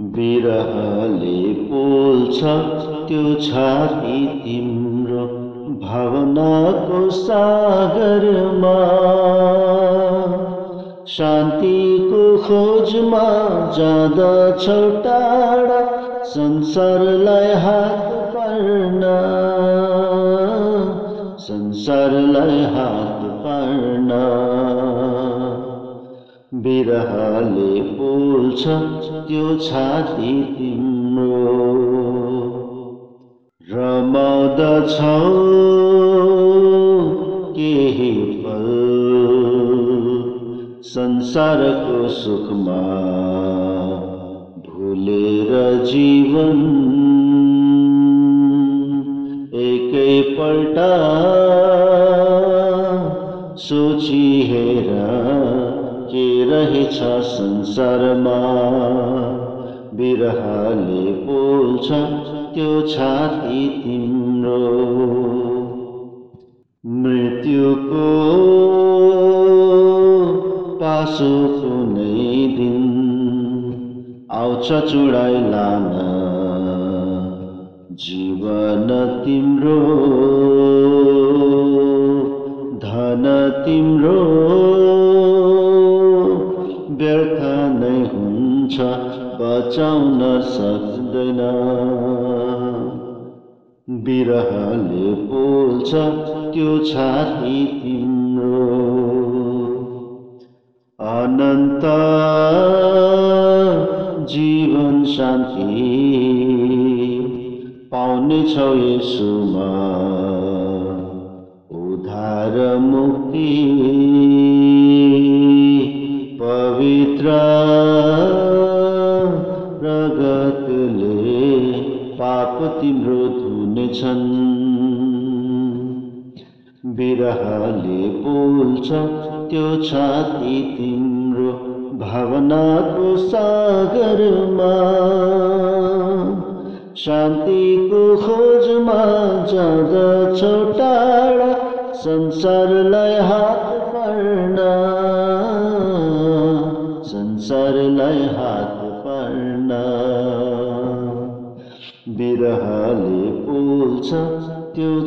बिरहले पोल्छ त्यो छाती तिम्रो भावनाको सागरमा। शान्तिको खोजमा जाँदछौ टाढा संसारलाई हात पार्न। संसारलाई हात पार्न। बिरहले बोल्छ त्यो छाती तिम्रो। रमाउँदछौ केही पल संसारको सुखमा। भुलेर जीवन एकैपल्ट सोची हेर। के रहेछ संसारमा। बिरहले बोल्छ त्यो छाती तिम्रो मृत्युको पासो कुनै दिन आउँछ चुडाइ लान। जीवन तिम्रो धन तिम्रो बचाउन सक्दैन बिरहले बोल्छ त्यो छाती तिम्रो अनन्त जीवन शान्ति पाउनेछौ यसुमा उद्धार मुक्ति तिम्रो धुनेछन् बिरहले बोल्छ त्यो छाती तिम्रो भावनाको सागरमा शान्तिको खोजमा जाँदछौ टाढा संसारलाई हात पार्न संसारलाई हात पार्न Tiêu 丢